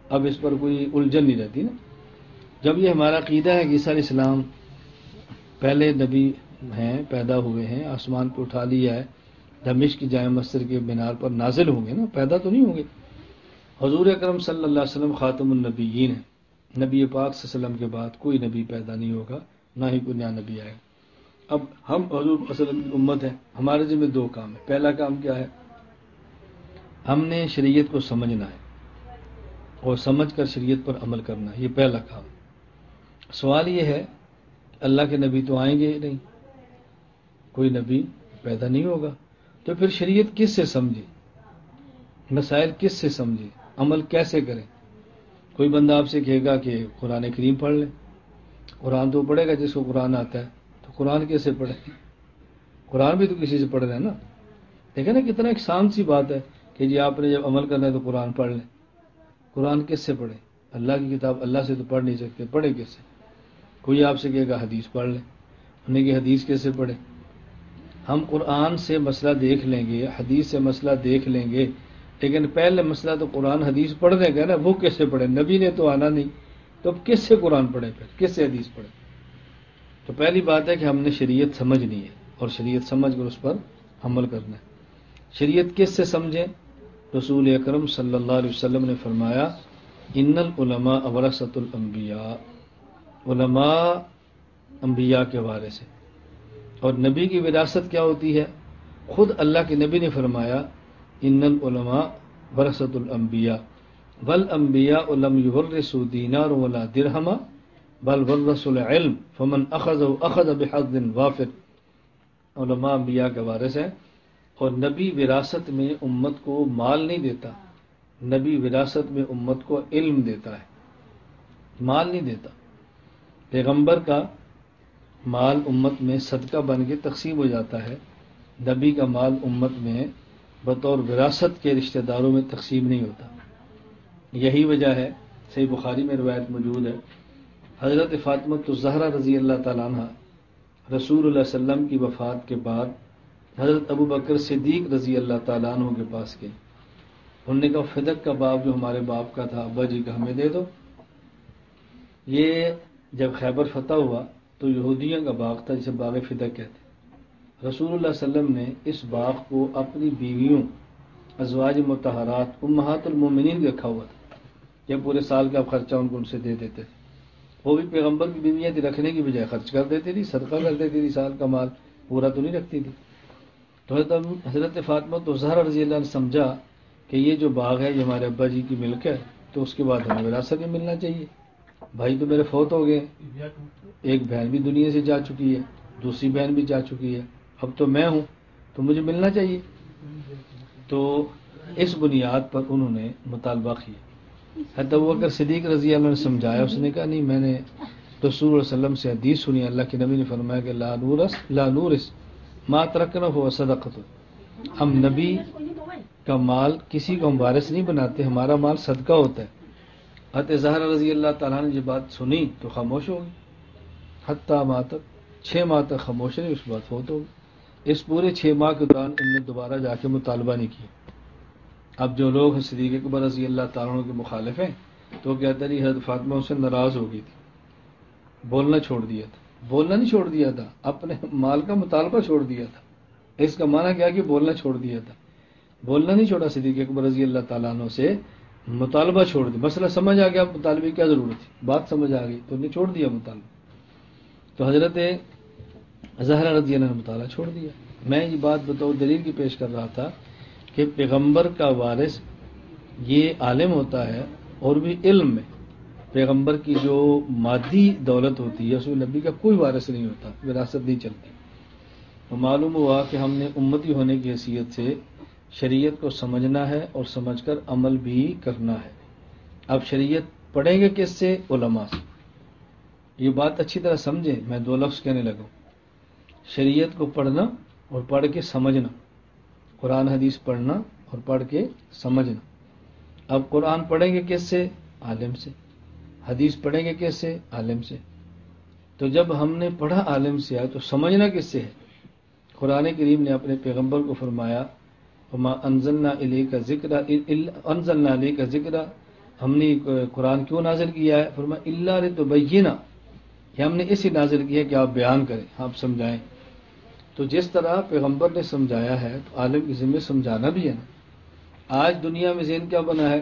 اب اس پر کوئی الجھن نہیں رہتی نا۔ جب یہ ہمارا عقیدہ ہے کہ عیسیٰ علیہ السلام پہلے نبی ہیں، پیدا ہوئے ہیں، آسمان پہ اٹھا لیا ہے دمش کی جائے مسجد کے مینار پر نازل ہوں گے نا، پیدا تو نہیں ہوں گے۔ حضور اکرم صلی اللہ علیہ وسلم خاتم النبیین ہیں۔ نبی پاک صلی اللہ علیہ وسلم کے بعد کوئی نبی پیدا نہیں ہوگا، نہ ہی کوئی نیا نبی آئے گا۔ اب ہم حضور وسلم کی امت ہیں، ہمارے ذمہ دو کام ہیں۔ پہلا کام کیا ہے؟ ہم نے شریعت کو سمجھنا ہے اور سمجھ کر شریعت پر عمل کرنا ہے، یہ پہلا کام۔ سوال یہ ہے، اللہ کے نبی تو آئیں گے نہیں۔ کوئی نبی پیدا نہیں ہوگا۔ تو پھر شریعت کس سے سمجھے؟ مسائل کس سے سمجھے؟ عمل کیسے کریں؟ کوئی بندہ آپ سے کہے گا کہ قرآن کریم پڑھ لیں قرآن تو پڑھے گا، جس کو قرآن آتا ہے، تو قرآن کیسے پڑھے؟ قرآن بھی تو کسی سے پڑھ رہے ہیں نا۔ دیکھیں نا کتنا ایک شان سی بات ہے کہ جی آپ نے جب عمل کرنا ہے تو قرآن پڑھ لیں۔ قرآن کس سے پڑھیں اللہ کی کتاب اللہ سے تو پڑھ نہیں سکتے۔ پڑھے کس سے؟ کوئی آپ سے کہے گا حدیث پڑھ لیں؟ انہیں کہ حدیث کیسے پڑھیں؟ ہم قرآن سے مسئلہ دیکھ لیں گے، حدیث سے مسئلہ دیکھ لیں گے، لیکن پہلے مسئلہ تو قرآن حدیث پڑھنے کا نا، وہ کیسے پڑھے نبی نے تو آنا نہیں، تو اب کس سے قرآن پڑھے پھر؟ کس سے حدیث پڑھے تو پہلی بات ہے کہ ہم نے شریعت سمجھنی ہے، اور شریعت سمجھ کر اس پر عمل کرنا ہے۔ شریعت کس سے سمجھیں؟ رسول اکرم صلی اللہ علیہ وسلم نے فرمایا، ان العلماء ورثت الانبیاء علماء انبیاء کے بارے سے۔ اور نبی کی وراثت کیا ہوتی ہے؟ خود اللہ کے نبی نے فرمایا، ان العلماء ورثت الانبیاء بل امبیا علم دینار ولا درہما بل ورس العلم، فمن اخذ و اخذ بحد وافر۔ علماء انبیاء کا وارث ہے اور نبی وراثت میں امت کو مال نہیں دیتا، نبی وراثت میں امت کو علم دیتا ہے۔ مال نہیں دیتا۔ پیغمبر کا مال امت میں صدقہ بن کے تقسیم ہو جاتا ہے۔ نبی کا مال امت میں بطور وراثت کے رشتہ داروں میں تقسیم نہیں ہوتا۔ یہی وجہ ہے، صحیح بخاری میں روایت موجود ہے۔ حضرت فاطمہ تو زہرا رضی اللہ تعالیٰ عنہ رسول اللہ علیہ وسلم کی وفات کے بعد حضرت ابو بکر صدیق رضی اللہ تعالیٰ عنہ کے پاس گئے۔ انہوں نے کہا، فدق کا باپ جو ہمارے باپ کا تھا، ابا جی کا ہمیں دے دو۔ یہ جب خیبر فتح ہوا تو یہودیوں کا باغ تھا جسے باغ فدق کہتے رسول اللہ علیہ وسلم نے اس باغ کو اپنی بیویوں، ازواج متحرات، امہات المومنین بھی رکھا ہوا تھا، یہ پورے سال کا خرچہ ان کو ان سے دے دیتے تھے۔ وہ بھی پیغمبر کی بیویاں تھی، رکھنے کی بجائے خرچ کر دیتی تھی، صدقہ کر دیتی تھی، سال کا مال پورا تو نہیں رکھتی تھی۔ تو حضرت فاطمہ تو زہر رضی اللہ نے سمجھا کہ یہ جو باغ ہے، یہ ہمارے ابا جی کی ملک ہے، تو اس کے بعد ہمیں وراثت میں ملنا چاہیے۔ بھائی تو میرے فوت ہو گئے۔ ایک بہن بھی دنیا سے جا چکی ہے دوسری بہن بھی جا چکی ہے۔ اب تو میں ہوں تو مجھے ملنا چاہیے۔ تو اس بنیاد پر انہوں نے مطالبہ کیا۔ حید اگر صدیق رضی اللہ نے سمجھایا اس نے کہا نہیں میں نے رسول اللہ علیہ وسلم سے حدیث سنی اللہ کے نبی نے فرمایا کہ لا نورس لا نورس ما ترکنا ہو صدقت ہم نبی کا مال کسی کو ہم وارث نہیں بناتے ہمارا مال صدقہ ہوتا ہے۔ حت اظہار رضی اللہ تعالیٰ نے یہ بات سنی تو خاموش ہو گئی حتیٰ ماہ تک چھ ماہ تک خاموش نہیں اس بات فوت ہو گئی اس پورے چھ ماہ کے دوران ان نے دوبارہ جا کے مطالبہ نہیں کیا۔ اب جو لوگ صدیق اکبر رضی اللہ تعالیٰ کے مخالف ہیں، تو کہتا نہیں جی، حضرت فاطمہ اس سے ناراض ہو گئی تھی۔ بولنا چھوڑ دیا تھا۔ بولنا نہیں چھوڑ دیا تھا، اپنے مال کا مطالبہ چھوڑ دیا تھا۔ اس کا معنی کیا کہ بولنا چھوڑ دیا تھا۔ بولنا نہیں چھوڑا صدیق اکبر رضی اللہ تعالیٰ عنہ سے۔ مطالبہ چھوڑ دیا مسئلہ سمجھ آ گیا، مطالبے کی کیا ضرورت تھی؟ بات سمجھ آ گئی، تو انہیں چھوڑ دیا مطالبہ۔ تو حضرت زہرا رضی اللہ نے مطالعہ چھوڑ دیا۔ میں یہ بات بطور دلیل کی پیش کر رہا تھا کہ پیغمبر کا وارث یہ عالم ہوتا ہے اور بھی علم میں۔ پیغمبر کی جو مادی دولت ہوتی ہے، اس میں نبی کا کوئی وارث نہیں ہوتا، وراثت نہیں چلتی۔ تو معلوم ہوا کہ ہم نے امتی ہونے کی حیثیت سے شریعت کو سمجھنا ہے اور سمجھ کر عمل بھی کرنا ہے۔ اب شریعت پڑھیں گے کس سے؟ علماء سے۔ یہ بات اچھی طرح سمجھیں، میں دو لفظ کہنے لگا شریعت کو پڑھنا اور پڑھ کے سمجھنا۔ قرآن، حدیث پڑھنا اور پڑھ کے سمجھنا۔ اب قرآن پڑھیں گے کس سے؟ عالم سے۔ حدیث پڑھیں گے کس سے؟ عالم سے۔ تو جب ہم نے پڑھا عالم سے، آیا تو سمجھنا کس سے ہے؟ قرآن کریم نے اپنے پیغمبر کو فرمایا انزلنا علیہ کا ذکر انزلنا علیہ کا ذکر. ہم نے قرآن کیوں نازل کیا ہے؟ فرما اللہ نے تو کہ ہم نے اسی نازل کیا کہ آپ بیان کریں، آپ سمجھائیں۔ تو جس طرح پیغمبر نے سمجھایا ہے، تو عالم کی ذمہ سمجھانا بھی ہے نا۔ آج دنیا میں ذہن کیا بنا ہے؟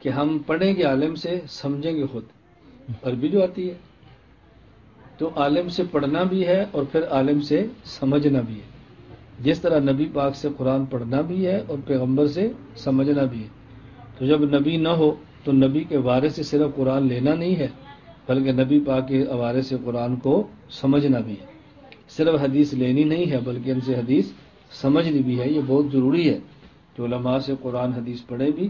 کہ ہم پڑھیں گے عالم سے، سمجھیں گے خود۔ عربی جو آتی ہے۔ تو عالم سے پڑھنا بھی ہے اور پھر عالم سے سمجھنا بھی ہے۔ جس طرح نبی پاک سے قرآن پڑھنا بھی ہے اور پیغمبر سے سمجھنا بھی ہے۔ تو جب نبی نہ ہو تو نبی کے وارے سے صرف قرآن لینا نہیں ہے، بلکہ نبی پاک کے حوالے سے قرآن کو سمجھنا بھی ہے۔ صرف حدیث لینی نہیں ہے، بلکہ ان سے حدیث سمجھنی بھی ہے۔ یہ بہت ضروری ہے کہ علماء سے قرآن حدیث پڑھے بھی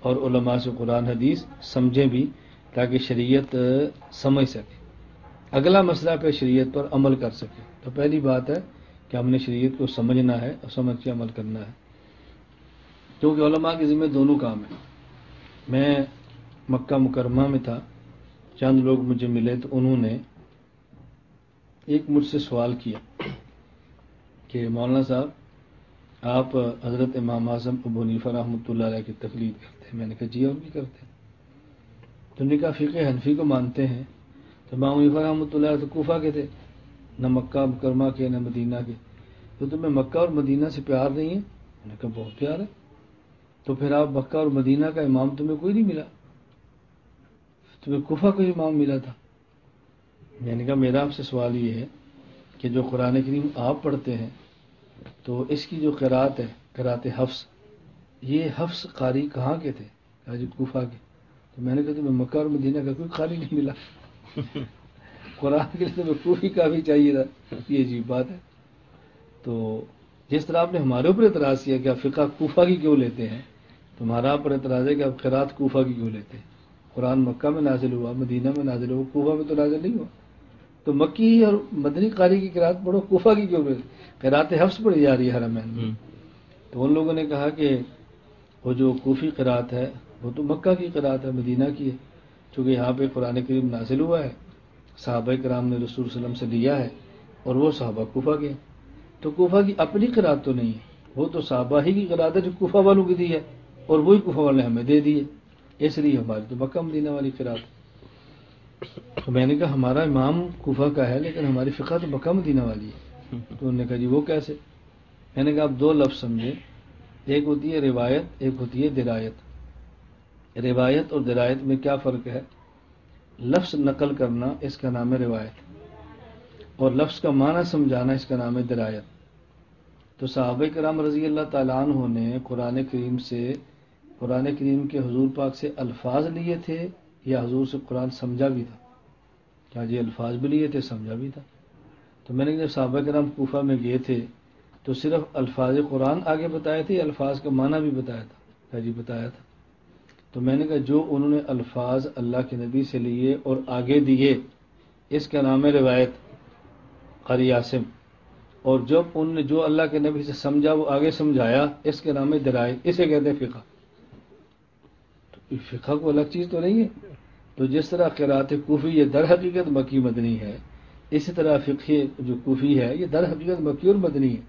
اور علماء سے قرآن حدیث سمجھیں بھی تاکہ شریعت سمجھ سکے۔ اگلا مسئلہ پہ شریعت پر عمل کر سکے۔ تو پہلی بات ہے کہ ہم نے شریعت کو سمجھنا ہے اور سمجھ کے عمل کرنا ہے۔ کیونکہ علماء کے ذمہ دونوں کام ہیں۔ میں مکہ مکرمہ میں تھا، چند لوگ مجھے ملے تو انہوں نے ایک مجھ سے سوال کیا کہ مولانا صاحب، آپ حضرت امام اعظم ابو نیفا رحمۃ اللہ علیہ کی تقلید کرتے ہیں۔ میں نے کہا جی اور بھی کرتے ہیں۔ تو نے کہا، فقہ حنفی کو مانتے ہیں۔ تو امام نیفا رحمۃ اللہ علیہ تو کوفہ کے تھے۔ نہ مکہ مکرمہ کے، نہ مدینہ کے۔ تو تمہیں مکہ اور مدینہ سے پیار نہیں ہے؟ میں نے کہا بہت پیار ہے۔ تو پھر آپ مکہ اور مدینہ کا امام تمہیں کوئی نہیں ملا؟ تمہیں کفا کوئی امام ملا تھا؟ یعنی میں نے کہا میرا آپ سے سوال یہ ہے کہ جو قرآن کریم آپ پڑھتے ہیں، تو اس کی جو قرآت ہے، قرآت حفظ، یہ حفظ قاری کہاں کے تھے؟ کہا جی کوفہ کی تو میں نے کہا تمہیں مکہ اور مدینہ کا کوئی خالی نہیں ملا۔ قرآن کے لیے تمہیں کوفی کا بھی چاہیے تھا۔ یہ عجیب بات ہے۔ تو جس طرح آپ نے ہمارے اوپر اعتراض کیا کہ آپ فقہ کوفہ کی کیوں لیتے ہیں تمہارا پر اعتراض ہے کہ آپ خیرات کوفہ کی کیوں لیتے ہیں۔ قرآن مکہ میں نازل ہوا مدینہ میں نازل ہوا کوفہ میں تو نازل نہیں ہوا۔ تو مکی اور مدنی قاری کی قرآت پڑھو کوفہ کی کیوں قرات حفظ پڑھی جا رہی ہے ہر میں تو ان لوگوں نے کہا کہ وہ جو کوفی قرات ہے وہ تو مکہ کی قرات ہے مدینہ کی ہے۔ چونکہ یہاں پہ قرآن کریم نازل ہوا ہے۔ صحابہ کرام نے رسول وسلم سے لیا ہے اور وہ صحابہ کوفہ کے تو کوفہ کی اپنی قرات تو نہیں ہے۔ وہ تو صحابہ ہی کی قرات ہے جو کوفہ والوں کی دی ہے اور وہی کوفہ والے ہمیں دے دیے اس لیے ہماری تو مکہ مدینہ والی قرات تو میں نے کہا ہمارا امام کوفہ کا ہے لیکن ہماری فقہ تو مکہ مدینہ والی ہے۔ تو انہوں نے کہا جی وہ کیسے؟ میں نے کہا آپ دو لفظ سمجھے ایک ہوتی ہے روایت، ایک ہوتی ہے درایت۔ روایت اور درایت میں کیا فرق ہے؟ لفظ نقل کرنا اس کا نام ہے روایت اور لفظ کا معنی سمجھانا اس کا نام ہے درایت۔ تو صحابہ کرام رضی اللہ تعالیٰ عنہ نے قرآن کریم سے قرآن کریم کے حضور پاک سے الفاظ لیے تھے یا حضور سے قرآن سمجھا بھی تھا؟ کیا جی الفاظ بھی لیے تھے، سمجھا بھی تھا؟ تو میں نے جب صحابہ کرام کوفہ میں گئے تھے تو صرف الفاظ قرآن آگے بتائے تھے الفاظ کا معنی بھی بتایا تھا؟ کیا جی بتایا تھا؟ تو میں نے کہا جو انہوں نے الفاظ اللہ کے نبی سے لیے اور آگے دیے، اس کا نام ہے روایت قری عاصم اور جب ان نے جو اللہ کے نبی سے سمجھا، وہ آگے سمجھایا، اس کے نام ہے درائے اسے کہتے ہیں فقہ۔ تو فقہ کو الگ چیز تو نہیں ہے۔ تو جس طرح قرات کوفی، یہ در حقیقت مکی مدنی ہے۔ اسی طرح فقہ جو کوفی ہے، یہ در حقیقت مکی اور مدنی ہے۔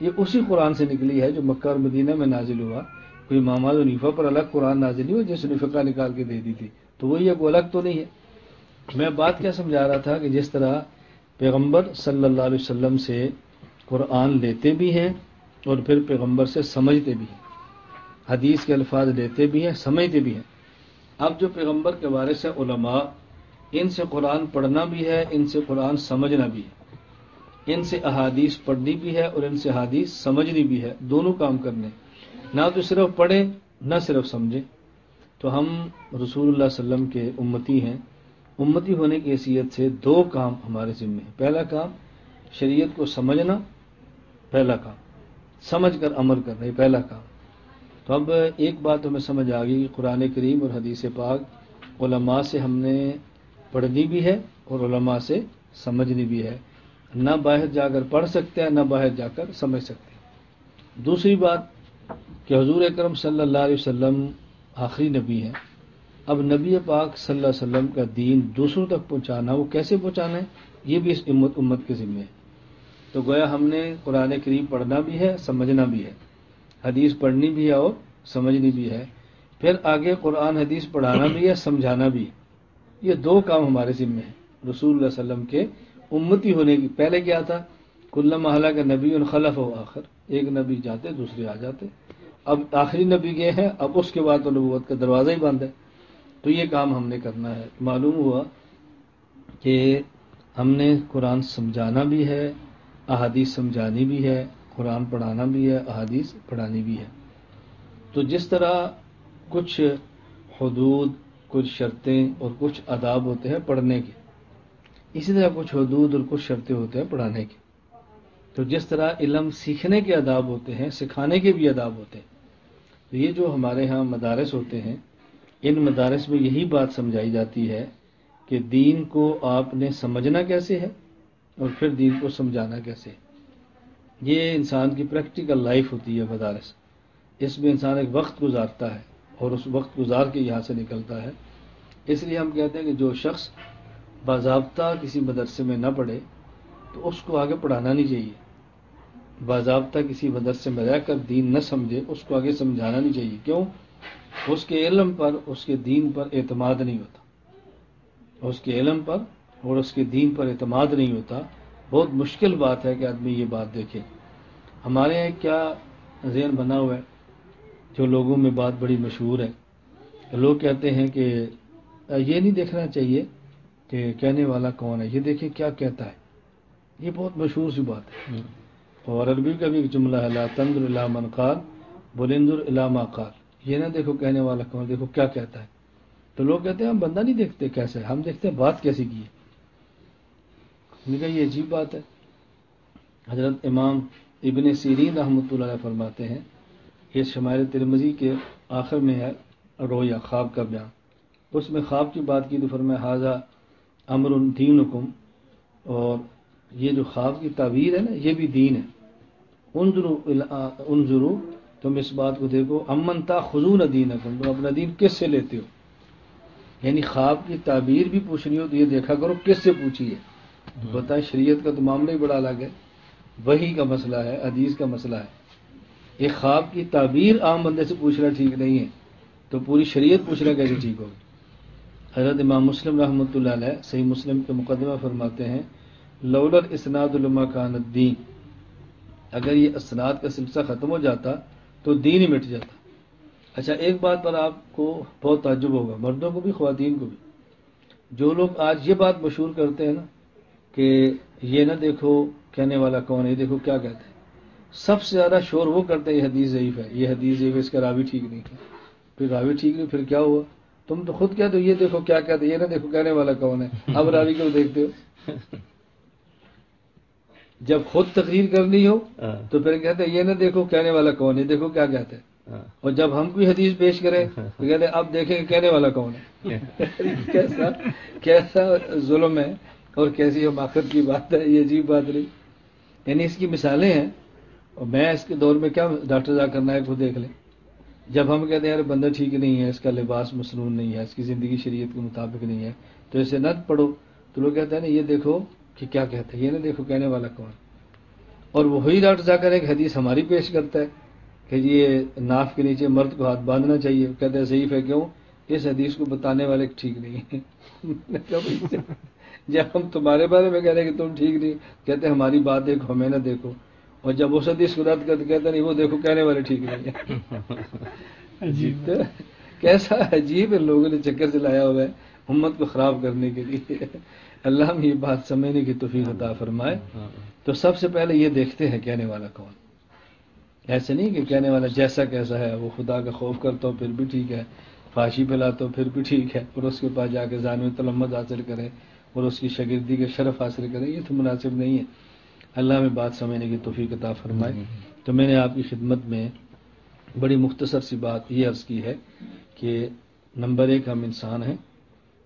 یہ اسی قرآن سے نکلی ہے جو مکہ اور مدینہ میں نازل ہوا۔ کوئی محمد ونیفا پر الگ قرآن نازل نہیں ہوا جس نے فقہ نکال کے دے دی تھی۔ تو وہی ایک الگ تو نہیں ہے۔ میں بات کیا سمجھا رہا تھا کہ جس طرح پیغمبر صلی اللہ علیہ وسلم سے قرآن لیتے بھی ہیں اور پھر پیغمبر سے سمجھتے بھی ہیں۔ حدیث کے الفاظ لیتے بھی ہیں، سمجھتے بھی ہیں۔ اب جو پیغمبر کے بارے سے علماء، ان سے قرآن پڑھنا بھی ہے، ان سے قرآن سمجھنا بھی ہے۔ ان سے احادیث پڑھنی بھی ہے اور ان سے احادیث سمجھنی بھی ہے۔ دونوں کام کرنے۔ نہ تو صرف پڑھیں نہ صرف سمجھیں تو ہم رسول اللہ علیہ وسلم کے امتی ہیں۔ امتی ہونے کی حیثیت سے دو کام ہمارے ذمے ہیں۔ پہلا کام، شریعت کو سمجھنا، پہلا کام، سمجھ کر عمل کرنا، یہ پہلا کام۔ تو اب ایک بات ہمیں سمجھ آ گئی، قرآن کریم اور حدیث پاک، علماء سے ہم نے پڑھنی بھی ہے اور علماء سے سمجھنی بھی ہے۔ نہ باہر جا کر پڑھ سکتے ہیں، نہ باہر جا کر سمجھ سکتے ہیں۔ دوسری بات کہ حضور اکرم صلی اللہ علیہ وسلم آخری نبی ہیں۔ اب نبی پاک صلی اللہ علیہ وسلم کا دین دوسروں تک پہنچانا، وہ کیسے پہنچانا ہے؟ یہ بھی اس امت امت کے ذمے ہے۔ تو گویا ہم نے قرآن کریم پڑھنا بھی ہے، سمجھنا بھی ہے۔ حدیث پڑھنی بھی ہے اور سمجھنی بھی ہے۔ پھر آگے قرآن، حدیث پڑھانا بھی ہے، سمجھانا بھی۔ یہ دو کام ہمارے ذمے ہیں۔ رسول اللہ علیہ وسلم کے امتی ہونے کی، پہلے کیا تھا؟ کل محلہ کا نبی الخلف ہو آخر، ایک نبی جاتے، دوسرے آ جاتے۔ اب آخری نبی گئے ہیں، اب اس کے بعد تو نبوت کا دروازہ ہی بند ہے۔ تو یہ کام ہم نے کرنا ہے۔ معلوم ہوا کہ ہم نے قرآن سمجھانا بھی ہے، احادیث سمجھانی بھی ہے، قرآن پڑھانا بھی ہے، احادیث پڑھانی بھی ہے۔ تو جس طرح کچھ حدود، کچھ شرطیں اور کچھ اداب ہوتے ہیں پڑھنے کے، اسی طرح کچھ حدود اور کچھ شرطیں ہوتے ہیں پڑھانے کے۔ تو جس طرح علم سیکھنے کے اداب ہوتے ہیں، سکھانے کے بھی اداب ہوتے ہیں، تو یہ جو ہمارے ہاں مدارس ہوتے ہیں، ان مدارس میں یہی بات سمجھائی جاتی ہے کہ دین کو آپ نے سمجھنا کیسے ہے اور پھر دین کو سمجھانا کیسے ہے۔ یہ انسان کی پریکٹیکل لائف ہوتی ہے مدارس۔ اس میں انسان ایک وقت گزارتا ہے اور اس وقت گزار کے یہاں سے نکلتا ہے۔ اس لیے ہم کہتے ہیں کہ جو شخص باضابطہ کسی مدرسے میں نہ پڑھے، تو اس کو آگے پڑھانا نہیں چاہیے۔ باضابطہ کسی مدرسے میں رہ کر دین نہ سمجھے، اس کو آگے سمجھانا نہیں چاہیے۔ کیوں؟ اس کے علم پر، اس کے دین پر اعتماد نہیں ہوتا۔ اس کے علم پر اور اس کے دین پر اعتماد نہیں ہوتا۔ بہت مشکل بات ہے کہ آدمی یہ بات دیکھے۔ ہمارے یہاں کیا ذہن بنا ہوا ہے، جو لوگوں میں بات بڑی مشہور ہے۔ لوگ کہتے ہیں کہ، یہ نہیں دیکھنا چاہیے کہ کہنے والا کون ہے، یہ دیکھیں کیا کہتا ہے۔ یہ بہت مشہور سی بات ہے۔ اور عربی کا بھی ایک جملہ ہے، لا تندر اللہ منقال بلندر علامہ قال. یہ نہ دیکھو کہنے والا کون، دیکھو کیا کہتا ہے. تو لوگ کہتے ہیں ہم بندہ نہیں دیکھتے کیسے، ہم دیکھتے ہیں بات کیسی کی ہے. کہا یہ عجیب بات ہے۔ حضرت امام ابن سیرین رحمۃ اللہ علیہ فرماتے ہیں، یہ شمائل ترمزی کے آخر میں ہے رویا خواب کا بیان۔ اس میں خواب کی بات کی تو فرمایا حاضہ امر دین حکم اور یہ جو خواب کی تعبیر ہے نا، یہ بھی دین ہے۔ ان ان ضرور تم اس بات کو دیکھو امن تا خزون دین حکم تم اپنا دین کس سے لیتے ہو؟ یعنی خواب کی تعبیر بھی پوچھنی ہو تو یہ دیکھا کرو کس سے پوچھی ہے؟ بتائیں شریعت کا تو معاملہ ہی بڑا الگ ہے وہی کا مسئلہ ہے عدیز کا مسئلہ ہے۔ ایک خواب کی تعبیر عام بندے سے پوچھنا ٹھیک نہیں ہے تو پوری شریعت پوچھنا کیسے ٹھیک ہوگی؟ حضرت امام مسلم رحمۃ اللہ علیہ صحیح مسلم کے مقدمہ فرماتے ہیں لولر اسناد علما کان الدین۔ اگر یہ اسناد کا سلسلہ ختم ہو جاتا تو دین ہی مٹ جاتا۔ اچھا ایک بات پر آپ کو بہت تعجب ہوگا، مردوں کو بھی، خواتین کو بھی۔ جو لوگ آج یہ بات مشہور کرتے ہیں نا کہ یہ نہ دیکھو کہنے والا کون ہے، یہ دیکھو کیا کہتے ہیں۔ سب سے زیادہ شور وہ کرتے ہیں، یہ حدیث ضعیف ہے، یہ حدیث ضعیف ہے، اس کا راوی ٹھیک نہیں ہے پھر راوی ٹھیک نہیں، پھر کیا ہوا؟ تم تو خود کہتے ہو، یہ دیکھو کیا کہتے یہ نہ دیکھو کہنے والا کون ہے۔ اب راوی کو دیکھتے ہو۔ جب خود تقریر کرنی ہو ہاں۔ تو پھر کہتے ہیں یہ نہ دیکھو کہنے والا کون ہے دیکھو کیا کہتے ہیں۔ ہاں۔ اور جب ہم کوئی حدیث پیش کریں تو کہتے ہیں اب دیکھیں کہنے والا کون ہے۔ کیسا کیسا ظلم ہے اور کیسی حماقت کی بات ہے یہ عجیب بات نہیں یعنی اس کی مثالیں ہیں۔ اور میں اس کے دور میں کیا ڈاکٹر جا کرنا ہے کو دیکھ لیں۔ جب ہم کہتے ہیں یار بندہ ٹھیک نہیں ہے اس کا لباس مصنون نہیں ہے اس کی زندگی شریعت کے مطابق نہیں ہے تو اسے نہ پڑھو۔ تو لوگ کہتے ہیں نا یہ دیکھو کہ کیا کہتے ہیں یہ نہ دیکھو کہنے والا کون؟ اور وہی ڈاکٹر جا کر ایک حدیث ہماری پیش کرتا ہے کہ یہ ناف کے نیچے مرد کو ہاتھ باندھنا چاہیے۔ کہتے ہیں ضعیف ہے کیوں؟ اس حدیث کو بتانے والے ٹھیک نہیں ہے جب ہم تمہارے بارے میں کہہ رہے ہیں کہ تم ٹھیک نہیں کہتے ہماری بات دیکھو ہمیں نہ دیکھو۔ اور جب وہ حدیث کو رد کرتے کہتے نہیں وہ دیکھو کہنے والے ٹھیک نہیں ہے۔ کیسا عجیب ہے لوگوں نے چکر سے لایا ہوا ہے۔ امت کو خراب کرنے کے لیے اللہ میں یہ بات سمجھنے کی توفیق عطا فرمائے۔ تو سب سے پہلے یہ دیکھتے ہیں کہنے والا کون۔ ایسے نہیں کہ کہنے والا جیسا کیسا ہے وہ خدا کا خوف کرتا ہو پھر بھی ٹھیک ہے فاشی پھیلاتا ہو پھر بھی ٹھیک ہے اور اس کے پاس جا کے ذہن تلمت حاصل کرے اور اس کی شگردی کے شرف حاصل کرے یہ تو مناسب نہیں ہے۔ اللہ میں بات سمجھنے کی توفیق عطا فرمائے۔ تو میں نے آپ کی خدمت میں بڑی مختصر سی بات یہ عرض کی ہے کہ نمبر ایک ہم انسان ہیں۔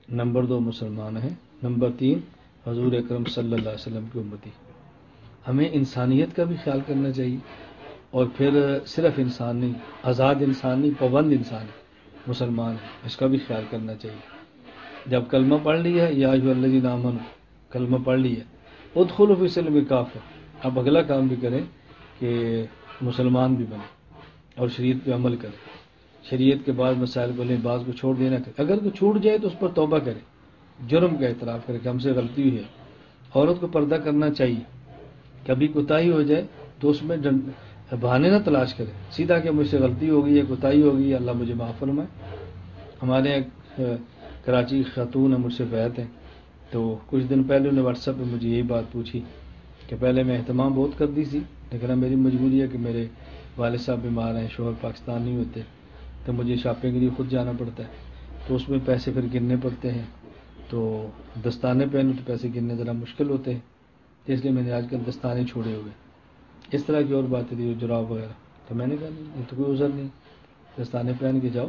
نمبر دو مسلمان ہیں۔ نمبر تین، حضور اکرم صلی اللہ علیہ وسلم کی امتی۔ ہمیں انسانیت کا بھی خیال کرنا چاہیے۔ اور پھر صرف انسان نہیں، آزاد انسان نہیں، پابند انسان ہے مسلمان ہے اس کا بھی خیال کرنا چاہیے۔ جب کلمہ پڑھ لیا یا جو اللہ جی نامن کلمہ پڑھ لیا ادخل فی سلم کاف اب اگلا کام بھی کریں کہ مسلمان بھی بنے اور شریعت پہ عمل کریں۔ شریعت کے بعد مسائل کو لیں، بعض کو چھوڑ دینا۔ کرے اگر کوئی چھوٹ جائے تو اس پر توبہ کرے جرم کا اعتراف کرے کہ ہم سے غلطی ہوئی ہے۔ عورت کو پردہ کرنا چاہیے۔ کبھی کوتاہی ہو جائے تو اس میں بہانے نہ تلاش کرے سیدھا کہ مجھ سے غلطی ہوگی یا کوتاہی ہوگی، اللہ مجھے معاف فرمائے۔ ہمارے کراچی خاتون مجھ سے بیت ہیں۔ تو کچھ دن پہلے انہوں نے واٹس ایپ پہ مجھے یہی بات پوچھی کہ پہلے میں اہتمام بہت کر دی تھی لیکن اب میری مجبوری ہے کہ میرے والد صاحب بیمار ہیں، شوہر پاکستان نہیں ہوتے تو مجھے شاپنگ کے لیے خود جانا پڑتا ہے۔ تو اس میں پیسے پھر گرنے پڑتے ہیں۔ تو دستانے پہنو تو پیسے گرنے ذرا مشکل ہوتے ہیں۔ اس لیے میں نے آج کل دستانے چھوڑے ہوئے۔ اس طرح کی اور باتیں تھی جراب وغیرہ۔ تو میں نے کہا، نہیں، یہ تو کوئی عذر نہیں۔ دستانے پہن کے جاؤ۔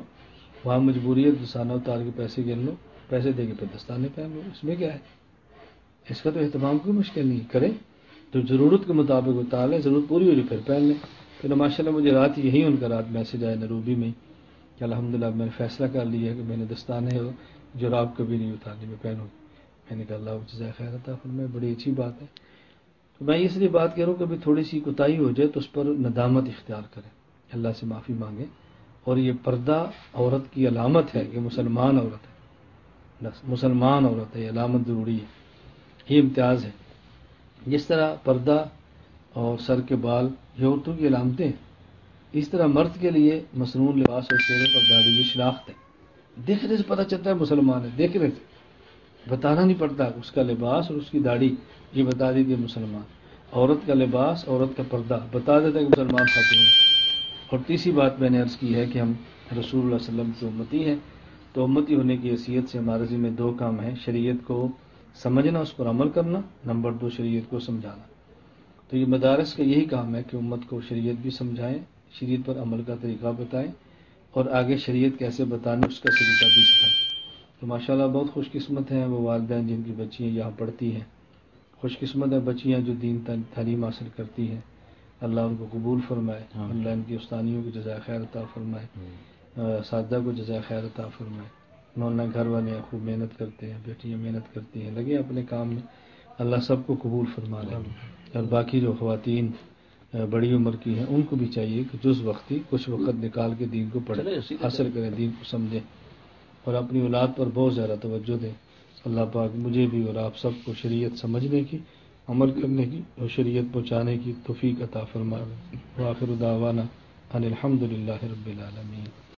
وہاں مجبوری ہے دستانہ اتار کے پیسے گن لو، پیسے دے کے پھر دستانے پہن لو۔ اس میں کیا ہے؟ اس کا تو اہتمام کوئی مشکل نہیں کریں۔ تو ضرورت کے مطابق اتار لیں، ضرورت پوری ہو جائے پھر پہن لیں۔ پھر ماشاء اللہ مجھے رات یہی ان کا رات میسج آیا نروبی میں۔ کہ الحمد للہ میں نے فیصلہ کر لیا کہ میں نے دستانے جراب کبھی نہیں اتارنی، میں پہنوں۔ میں نے کہا اللہ جزائے خیر تھا پھر میں بڑی اچھی بات ہے۔ تو میں اس لیے بات کروں کہ ابھی تھوڑی سی کوتاہی ہو جائے تو اس پر ندامت اختیار کریں۔ اللہ سے معافی مانگیں۔ اور یہ پردہ عورت کی علامت ہے کہ مسلمان عورت ہے۔ مسلمان عورت ہے، یہ علامت ضروری ہے۔ یہ امتیاز ہے۔ جس طرح پردہ اور سر کے بال یہ عورتوں کی علامتیں ہیں اس طرح مرد کے لیے مصنون لباس اور چہرے پر داڑھی یہ شناخت ہے۔ دیکھنے سے پتہ چلتا ہے مسلمان ہے دیکھنے سے۔ بتانا نہیں پڑتا اس کا لباس اور اس کی داڑھی۔ یہ بتا دی کہ مسلمان۔ عورت کا لباس، عورت کا پردہ۔ بتا دیتا ہے کہ مسلمان خاتون ہے اور تیسری بات میں نے عرض کی ہے کہ ہم رسول اللہ علیہ وسلم کی امتی ہیں۔ تو امتی ہونے کی حیثیت سے ہمارے ذمہ دو کام ہیں۔ شریعت کو سمجھنا، اس پر عمل کرنا۔ نمبر دو، شریعت کو سمجھانا۔ تو یہ مدارس کا یہی کام ہے کہ امت کو شریعت بھی سمجھائیں۔ شریعت پر عمل کا طریقہ بتائیں اور آگے شریعت کیسے بتانے اس کا طریقہ بھی سکھائیں۔ تو ماشاء اللہ بہت خوش قسمت ہیں وہ والدین جن کی بچیاں یہاں پڑھتی ہیں۔ خوش قسمت ہیں بچیاں جو دین تعلیم حاصل کرتی ہیں۔ اللہ ان کو قبول فرمائے۔ اللہ ان کی استانیوں کو جزائے خیر عطا فرمائے۔ سادہ کو جزائے خیر عطا فرمائے۔ انہوں نے گھر والے خوب محنت کرتے ہیں بیٹیاں محنت کرتی ہیں۔ لگے اپنے کام میں اللہ سب کو قبول فرما لیں اور باقی جو خواتین بڑی عمر کی ہیں ان کو بھی چاہیے کہ جز وقتی کچھ وقت نکال کے دین کو پڑھیں حاصل کریں دین کو سمجھیں۔ اور اپنی اولاد پر بہت زیادہ توجہ دیں۔ اللہ پاک مجھے بھی اور آپ سب کو شریعت سمجھنے کی عمل کرنے کی اور شریعت پہنچانے کی توفیق عطا فرما واخر دعوانا ان الحمد للہ رب العالمین۔